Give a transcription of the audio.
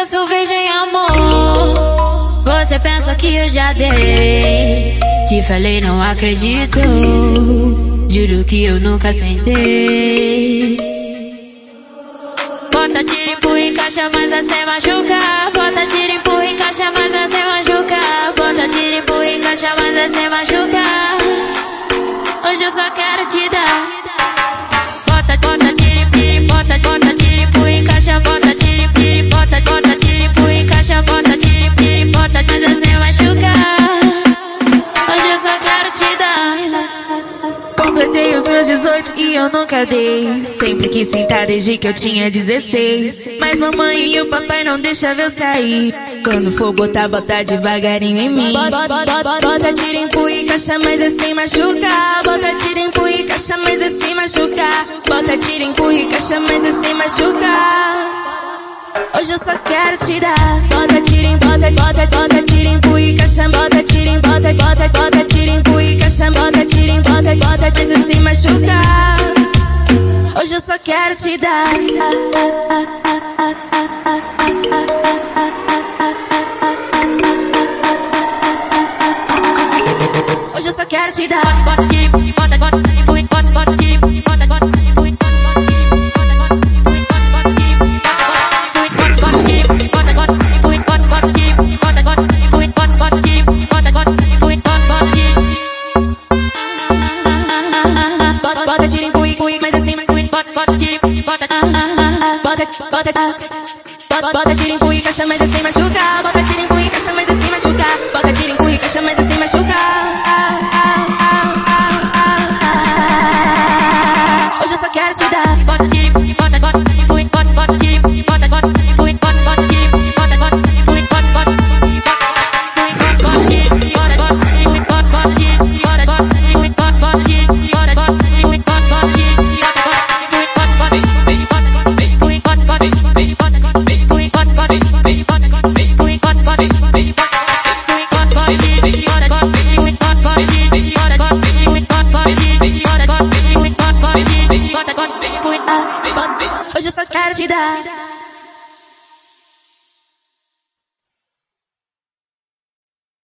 eu sou virgem, amor. Você pensa que eu já dei. Te falei, não acredito. Juro que eu nunca sentei. Bota tiro e encaixa, mas assim machuca. meus 18 e eu nunca dei. Sempre quis sentar desde que eu tinha 16. Mas mamãe e o papai não deixavam eu sair. Quando for botar, bota devagarinho em mim. Bota, bota, bota, bota tira, empurra e caixa, mas é sem machucar. Bota, tira, empurra e caixa, mas é sem machucar. Bota, tira, empurra e caixa, mas é sem machucar. Hoje eu só quero te dar. Bota, tira, bota, bota, bota. bota, bota, tenta se machucar. Hoje eu só quero te dar. Hoje eu só quero te dar. bota tiro em cui, cui, mas assim, mais cui, bota, bota tiro, bota, ah, ah, ah, ah, bota, bota, ah, bota, bota tiro em cui, caixa mais assim, machucar, bota tiro em cui, caixa mais assim, machucar, bota tiro em cui, caixa mais assim, machucar. Hoje